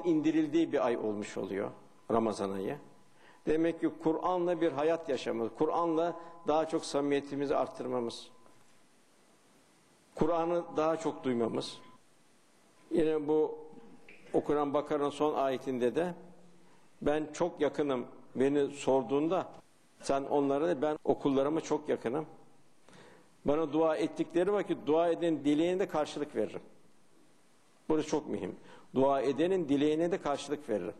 Kur'an'ın indirildiği bir ay olmuş oluyor Ramazan ayı. Demek ki Kur'an'la bir hayat yaşamamız, Kur'an'la daha çok samimiyetimizi arttırmamız, Kur'an'ı daha çok duymamız. Yine bu okunan Bakara'nın son ayetinde de ben çok yakınım beni sorduğunda sen onlara ben okullarıma çok yakınım. Bana dua ettikleri vakit dua eden dileğine de karşılık veririm. Burası çok mühim. Dua edenin dileğine de karşılık veririm.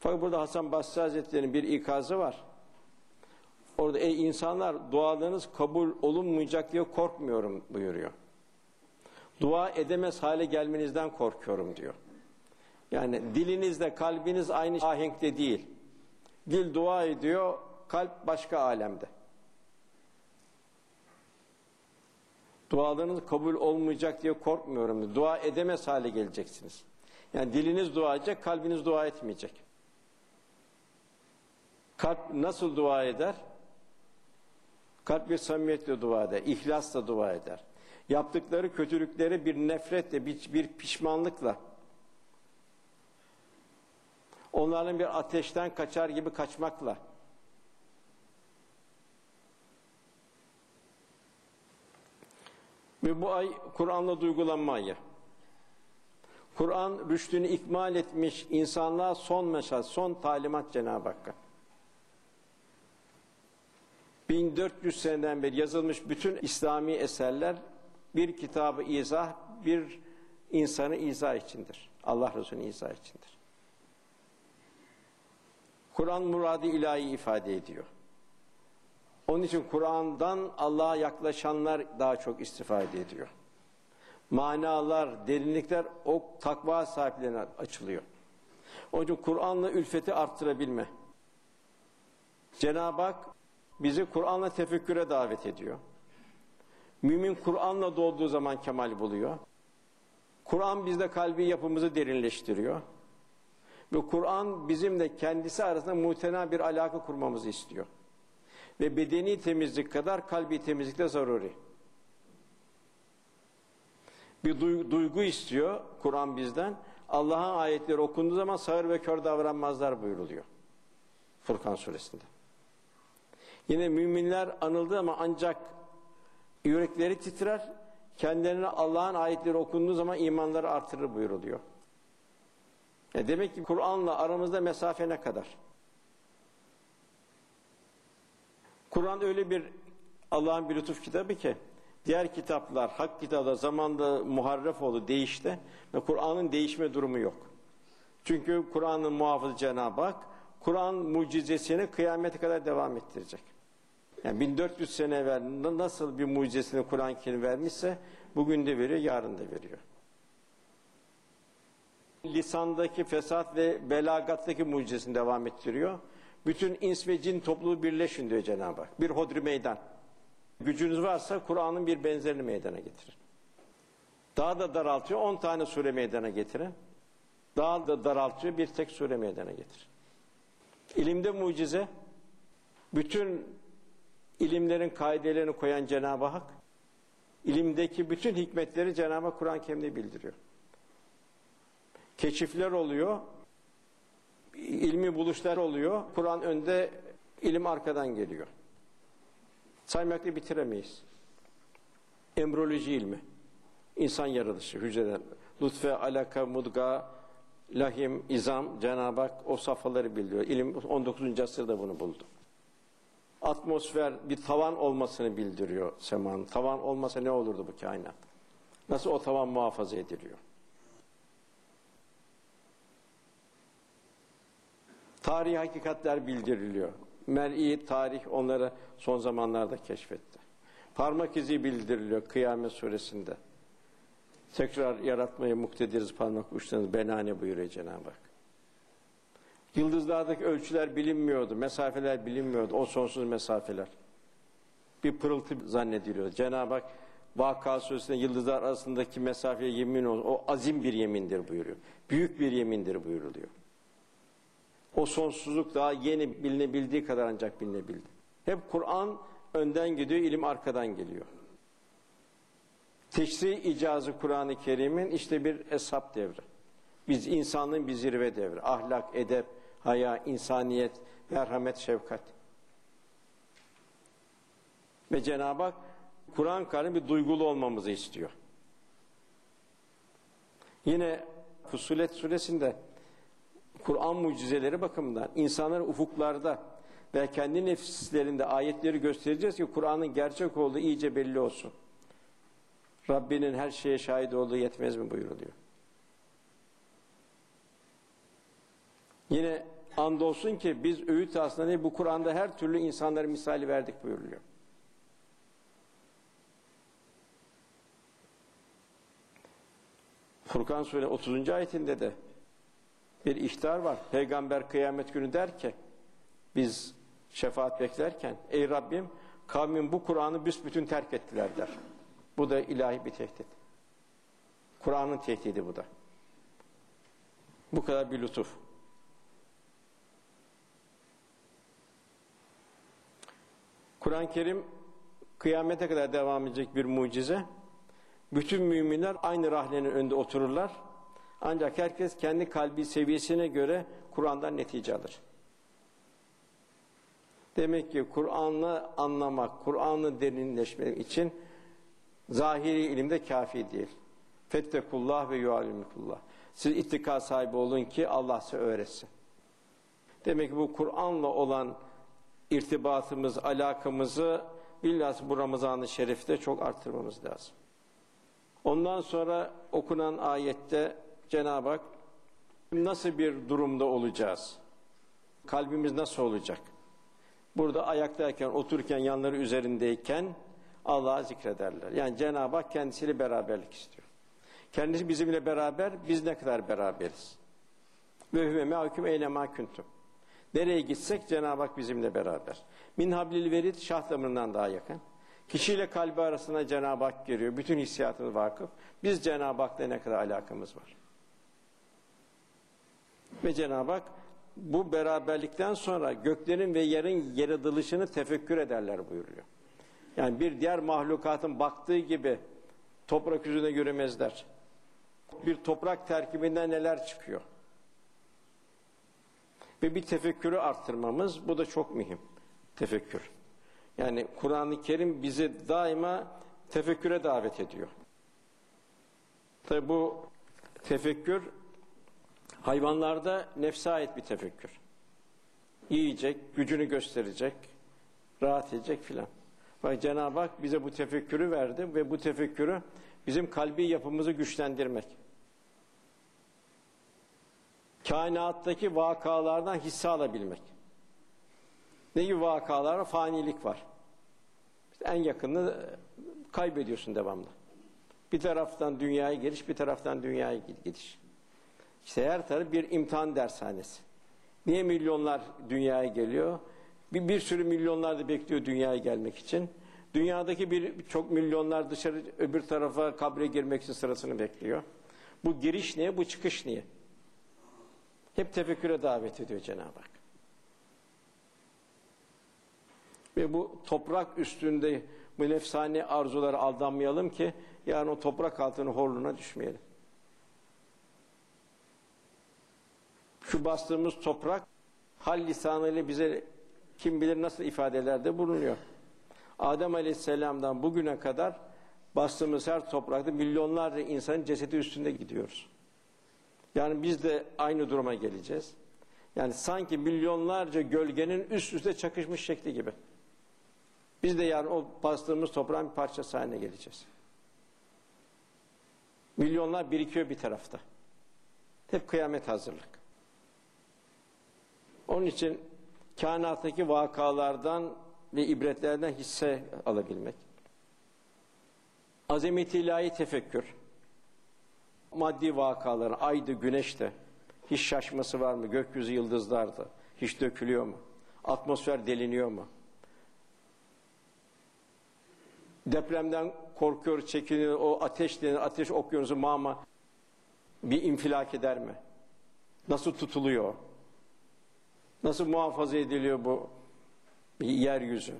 Fakat burada Hasan Basri Hazretleri'nin bir ikazı var. Orada ey insanlar dualarınız kabul olunmayacak diye korkmuyorum buyuruyor. Dua edemez hale gelmenizden korkuyorum diyor. Yani dilinizle kalbiniz aynı ahenkte değil. Dil dua ediyor, kalp başka alemde. Dualarınız kabul olmayacak diye korkmuyorum. Dua edemez hale geleceksiniz. Yani diliniz dua edecek, kalbiniz dua etmeyecek. Kalp nasıl dua eder? Kalp bir samimiyetle dua eder, ihlasla dua eder. Yaptıkları kötülükleri bir nefretle, bir, bir pişmanlıkla, onların bir ateşten kaçar gibi kaçmakla, Ve bu ay Kur'an'la duygulanma ayı. Kur'an rüştünü ikmal etmiş insanlığa son mesaj, son talimat Cenab-ı Hakk'a. 1400 seneden beri yazılmış bütün İslami eserler bir kitabı izah, bir insanı izah içindir. Allah Resulü'nün izah içindir. Kur'an muradı ilahi ifade ediyor. Onun için Kur'an'dan Allah'a yaklaşanlar daha çok istifade ediyor. Manalar, derinlikler o takva sahiplerine açılıyor. Onun için Kur'an'la ülfeti arttırabilme. Cenab-ı Hak bizi Kur'an'la tefekküre davet ediyor. Mümin Kur'an'la dolduğu zaman kemal buluyor. Kur'an bizde kalbi yapımızı derinleştiriyor. Ve Kur'an bizimle kendisi arasında muhtena bir alaka kurmamızı istiyor. Ve bedeni temizlik kadar kalbi temizlik de zaruri. Bir duygu istiyor Kur'an bizden. Allah'ın ayetleri okunduğu zaman sağır ve kör davranmazlar buyuruluyor. Furkan suresinde. Yine müminler anıldı ama ancak yürekleri titrer, kendilerine Allah'ın ayetleri okunduğu zaman imanları artırır buyuruluyor. E demek ki Kur'an'la aramızda mesafe ne kadar? Kur'an öyle bir Allah'ın bir lütuf kitabı ki diğer kitaplar, hak kitabı zamanda muharref oldu, değişti ve Kur'an'ın değişme durumu yok. Çünkü Kur'an'ın muhafızı Cenab-ı Hak, Kur'an mucizesini kıyamete kadar devam ettirecek. Yani 1400 sene evvel nasıl bir mucizesini Kur'an Kerim vermişse bugün de veriyor, yarın da veriyor. Lisandaki fesat ve belagattaki mucizesini devam ettiriyor. Bütün ins ve cin topluluğu birleşin diyor Cenab-ı Hak. Bir hodri meydan. Gücünüz varsa Kur'an'ın bir benzerini meydana getirin. Daha da daraltıyor, 10 tane sure meydana getirin. Daha da daraltıyor, bir tek sure meydana getirin. İlimde mucize, bütün ilimlerin kaidelerini koyan Cenab-ı Hak, ilimdeki bütün hikmetleri Cenab-ı Kur'an-ı bildiriyor. Keşifler oluyor, ilmi buluşlar oluyor. Kur'an önde, ilim arkadan geliyor. Saymakla bitiremeyiz. Embriyoloji ilmi, insan yaratılışı, hücreden, lütfe, alaka, mudga, lahim, izam, Cenab-ı Hak o safhaları bildiriyor. İlim 19. asırda bunu buldu. Atmosfer bir tavan olmasını bildiriyor semanın. Tavan olmasa ne olurdu bu kainat? Nasıl o tavan muhafaza ediliyor? Tarihi hakikatler bildiriliyor. Mer'i tarih onları son zamanlarda keşfetti. Parmak izi bildiriliyor Kıyamet suresinde. Tekrar yaratmayı muktediriz parmak uçlarınız benane buyuruyor Cenab-ı Hak. Yıldızlardaki ölçüler bilinmiyordu, mesafeler bilinmiyordu, o sonsuz mesafeler. Bir pırıltı zannediliyor. Cenab-ı Hak Vaka suresinde yıldızlar arasındaki mesafeye yemin ol, o azim bir yemindir buyuruyor. Büyük bir yemindir buyuruluyor. O sonsuzluk daha yeni bilinebildiği kadar ancak bilinebildi. Hep Kur'an önden gidiyor, ilim arkadan geliyor. Teşri icazı Kur'an-ı Kerim'in işte bir hesap devri. Biz insanlığın bir zirve devri. Ahlak, edep, haya, insaniyet, merhamet, şefkat. Ve Cenab-ı Hak Kur'an karın bir duygulu olmamızı istiyor. Yine Fusulet suresinde Kur'an mucizeleri bakımından insanlar ufuklarda ve kendi nefislerinde ayetleri göstereceğiz ki Kur'an'ın gerçek olduğu iyice belli olsun. Rabbinin her şeye şahit olduğu yetmez mi buyuruluyor. Yine andolsun ki biz öğüt aslında bu Kur'an'da her türlü insanların misali verdik buyuruluyor. Furkan Suresi 30. ayetinde de bir ihtar var. Peygamber kıyamet günü der ki biz şefaat beklerken ey Rabbim kavmin bu Kur'an'ı büsbütün terk ettiler der. Bu da ilahi bir tehdit. Kur'an'ın tehdidi bu da. Bu kadar bir lütuf. Kur'an-ı Kerim kıyamete kadar devam edecek bir mucize. Bütün müminler aynı rahlenin önünde otururlar. Ancak herkes kendi kalbi seviyesine göre Kur'an'dan netice alır. Demek ki Kur'an'ı anlamak, Kur'an'ı derinleşmek için zahiri ilimde kafi değil. Fettekullah ve yualimkullah. Siz ittika sahibi olun ki Allah size öğretsin. Demek ki bu Kur'an'la olan irtibatımız, alakamızı bilhassa bu Ramazan-ı Şerif'te çok arttırmamız lazım. Ondan sonra okunan ayette Cenab-ı Hak nasıl bir durumda olacağız? Kalbimiz nasıl olacak? Burada ayaktayken, otururken, yanları üzerindeyken Allah'ı zikrederler. Yani Cenab-ı Hak kendisiyle beraberlik istiyor. Kendisi bizimle beraber, biz ne kadar beraberiz? Ve hüve me'akum eylema kuntum. Nereye gitsek Cenab-ı Hak bizimle beraber. Min hablil verid şah damarından daha yakın. Kişiyle kalbi arasında Cenab-ı Hak giriyor. Bütün hissiyatımız vakıf. Biz Cenab-ı Hak'la ne kadar alakamız var. Ve Cenab-ı Hak bu beraberlikten sonra göklerin ve yerin yaratılışını tefekkür ederler buyuruyor. Yani bir diğer mahlukatın baktığı gibi toprak yüzüne göremezler. Bir toprak terkibinden neler çıkıyor. Ve bir tefekkürü arttırmamız bu da çok mühim. Tefekkür. Yani Kur'an-ı Kerim bizi daima tefekküre davet ediyor. Tabi bu tefekkür hayvanlarda nefse ait bir tefekkür. Yiyecek, gücünü gösterecek, rahat edecek filan. Cenab-ı Hak bize bu tefekkürü verdi ve bu tefekkürü bizim kalbi yapımızı güçlendirmek. Kainattaki vakalardan hisse alabilmek. Ne gibi vakalar? Fanilik var. En yakını kaybediyorsun devamlı. Bir taraftan dünyaya giriş, bir taraftan dünyaya gidiş. İşte her taraf bir imtihan dershanesi. Niye milyonlar dünyaya geliyor? Bir, bir sürü milyonlar da bekliyor dünyaya gelmek için. Dünyadaki bir çok milyonlar dışarı öbür tarafa kabre girmek için sırasını bekliyor. Bu giriş niye? Bu çıkış niye? Hep tefekküre davet ediyor Cenab-ı Hak. Ve bu toprak üstünde bu nefsani arzuları aldanmayalım ki yani o toprak altının horluğuna düşmeyelim. Şu bastığımız toprak hal lisanıyla bize kim bilir nasıl ifadelerde bulunuyor. Adem Aleyhisselam'dan bugüne kadar bastığımız her toprakta milyonlarca insanın cesedi üstünde gidiyoruz. Yani biz de aynı duruma geleceğiz. Yani sanki milyonlarca gölgenin üst üste çakışmış şekli gibi. Biz de yani o bastığımız toprağın bir parçası haline geleceğiz. Milyonlar birikiyor bir tarafta. Hep kıyamet hazırlık. Onun için kainattaki vakalardan ve ibretlerden hisse alabilmek. Azameti ilahi tefekkür. Maddi vakaların, aydı, güneşte hiç şaşması var mı? Gökyüzü yıldızlarda hiç dökülüyor mu? Atmosfer deliniyor mu? Depremden korkuyor, çekiniyor. O ateş denen ateş okyanusu mama bir infilak eder mi? Nasıl tutuluyor? Nasıl muhafaza ediliyor bu yeryüzü?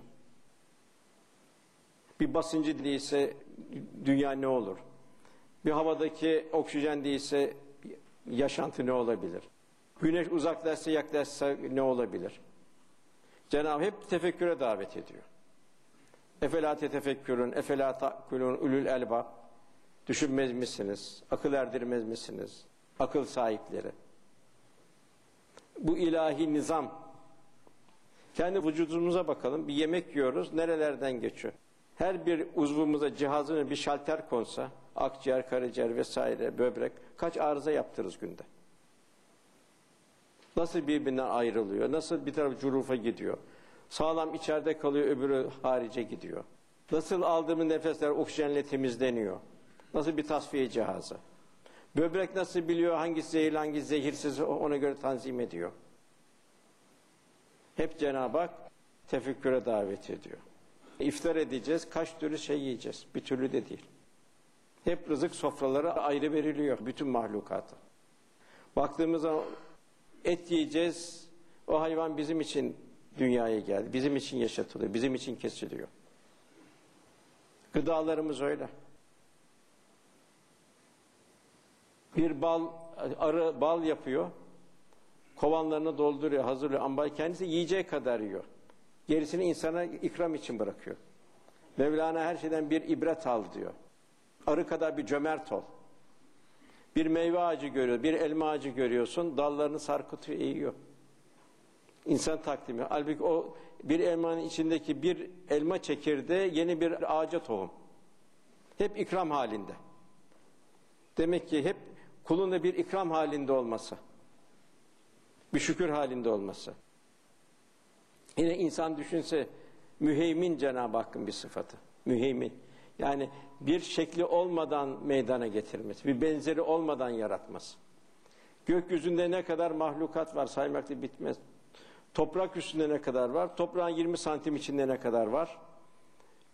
Bir basıncı değilse dünya ne olur? Bir havadaki oksijen değilse yaşantı ne olabilir? Güneş uzaklaşsa yaklaşsa ne olabilir? Cenab-ı hep tefekküre davet ediyor. Efela tefekkürün, efela ta'kulun ulul elbab. Düşünmez misiniz? Akıl erdirmez misiniz? Akıl sahipleri. Bu ilahi nizam. Kendi vücudumuza bakalım. Bir yemek yiyoruz. Nerelerden geçiyor? Her bir uzvumuza, cihazına bir şalter konsa, akciğer, karaciğer vesaire, böbrek, kaç arıza yaptırırız günde? Nasıl birbirinden ayrılıyor? Nasıl bir taraf curufa gidiyor? Sağlam içeride kalıyor, öbürü harice gidiyor. Nasıl aldığımız nefesler oksijenle temizleniyor? Nasıl bir tasfiye cihazı? Böbrek nasıl biliyor hangisi zehirli hangisi zehirsiz ona göre tanzim ediyor. Hep Cenab-ı Hak tefekküre davet ediyor. İftar edeceğiz, kaç türlü şey yiyeceğiz. Bir türlü de değil. Hep rızık sofraları ayrı veriliyor bütün mahlukata. Baktığımız zaman et yiyeceğiz, o hayvan bizim için dünyaya geldi. Bizim için yaşatılıyor, bizim için kesiliyor. Gıdalarımız öyle. Bir bal, arı bal yapıyor. Kovanlarını dolduruyor, hazırlıyor. Ambar kendisi yiyeceği kadar yiyor. Gerisini insana ikram için bırakıyor. Mevlana her şeyden bir ibret al diyor. Arı kadar bir cömert ol. Bir meyve ağacı görüyor, bir elma ağacı görüyorsun, dallarını sarkıtıyor, eğiyor. İnsan takdimi. Halbuki o bir elmanın içindeki bir elma çekirdeği yeni bir ağaca tohum. Hep ikram halinde. Demek ki hep kulun da bir ikram halinde olması. Bir şükür halinde olması. Yine insan düşünse müheymin Cenab-ı Hakk'ın bir sıfatı. Müheymin. Yani bir şekli olmadan meydana getirmesi, bir benzeri olmadan yaratması. Gökyüzünde ne kadar mahlukat var saymakla bitmez. Toprak üstünde ne kadar var? Toprağın 20 santim içinde ne kadar var?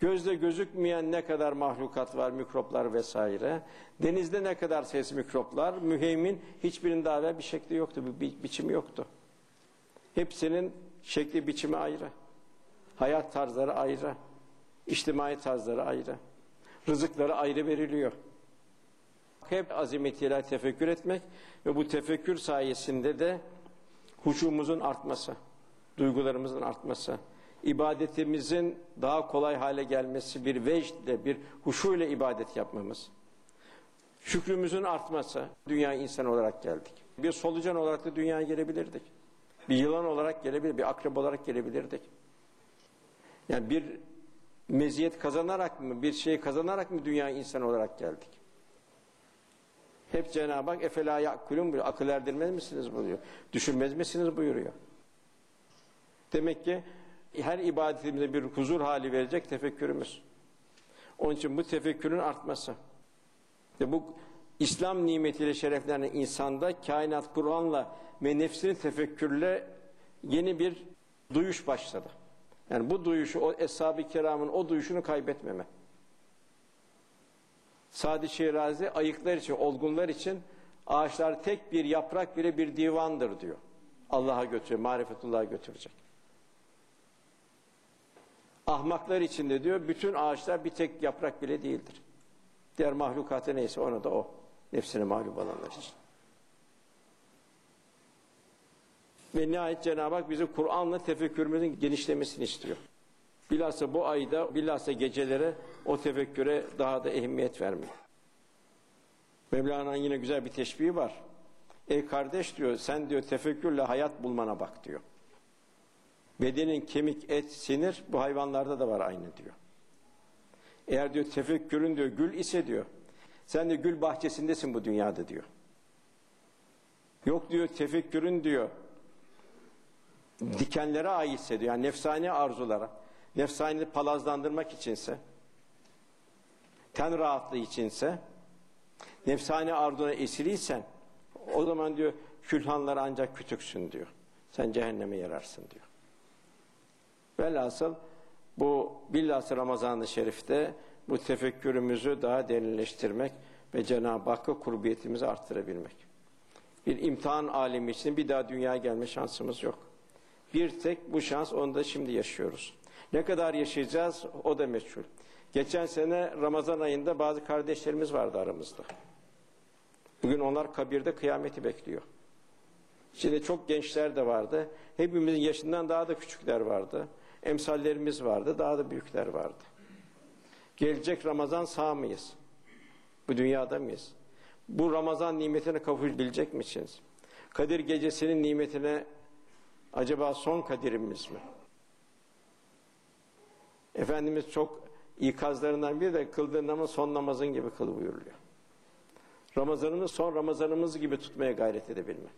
Gözle gözükmeyen ne kadar mahlukat var, mikroplar vesaire. Denizde ne kadar ses mikroplar, müheymin hiçbirinin daha evvel bir şekli yoktu, bir bi biçimi yoktu. Hepsinin şekli biçimi ayrı. Hayat tarzları ayrı. İçtimai tarzları ayrı. Rızıkları ayrı veriliyor. Hep azimetiyle tefekkür etmek ve bu tefekkür sayesinde de huşumuzun artması, duygularımızın artması, ibadetimizin daha kolay hale gelmesi, bir vecdle, bir huşuyla ibadet yapmamız, şükrümüzün artması, dünya insan olarak geldik. Bir solucan olarak da dünyaya gelebilirdik. Bir yılan olarak gelebilir, bir akrep olarak gelebilirdik. Yani bir meziyet kazanarak mı, bir şey kazanarak mı dünya insan olarak geldik? Hep Cenab-ı Hak efela yakulun buyuruyor. Akıl erdirmez misiniz buyuruyor. Düşünmez misiniz buyuruyor. Demek ki her ibadetimize bir huzur hali verecek tefekkürümüz. Onun için bu tefekkürün artması. Ve bu İslam nimetiyle şereflenen insanda kainat Kur'an'la ve nefsini tefekkürle yeni bir duyuş başladı. Yani bu duyuşu, o Eshab-ı Kiram'ın o duyuşunu kaybetmeme. Sadi Şirazi ayıklar için, olgunlar için ağaçlar tek bir yaprak bile bir divandır diyor. Allah'a götürüyor, marifetullah'a götürecek. Ahmaklar için de diyor, bütün ağaçlar bir tek yaprak bile değildir. Diğer mahlukatı neyse onu da o. Nefsine mağlup olanlar için. Ve nihayet Cenab-ı Hak bizi Kur'an'la tefekkürümüzün genişlemesini istiyor. Bilhassa bu ayda, bilhassa gecelere o tefekküre daha da ehemmiyet vermek. Mevlana'nın yine güzel bir teşbihi var. Ey kardeş diyor, sen diyor tefekkürle hayat bulmana bak diyor. Bedenin kemik, et, sinir bu hayvanlarda da var aynı diyor. Eğer diyor tefekkürün diyor gül ise diyor, sen de gül bahçesindesin bu dünyada diyor. Yok diyor tefekkürün diyor dikenlere aitse diyor, yani nefsani arzulara, nefsani palazlandırmak içinse, ten rahatlığı içinse, nefsani arzuna esiriysen, o zaman diyor külhanlara ancak kütüksün diyor. Sen cehenneme yararsın diyor. Velhasıl bu bilhassa Ramazan-ı Şerif'te bu tefekkürümüzü daha derinleştirmek ve Cenab-ı Hakk'a kurbiyetimizi arttırabilmek. Bir imtihan alemi için bir daha dünyaya gelme şansımız yok. Bir tek bu şans onu da şimdi yaşıyoruz. Ne kadar yaşayacağız o da meçhul. Geçen sene Ramazan ayında bazı kardeşlerimiz vardı aramızda. Bugün onlar kabirde kıyameti bekliyor. Şimdi çok gençler de vardı. Hepimizin yaşından daha da küçükler vardı. Emsallerimiz vardı, daha da büyükler vardı. Gelecek Ramazan sağ mıyız? Bu dünyada mıyız? Bu Ramazan nimetine kavuşabilecek misiniz? Kadir gecesinin nimetine acaba son kadirimiz mi? Efendimiz çok ikazlarından biri de kıldığın namaz son namazın gibi kıl buyuruluyor. Ramazanımız son Ramazanımız gibi tutmaya gayret edebilme.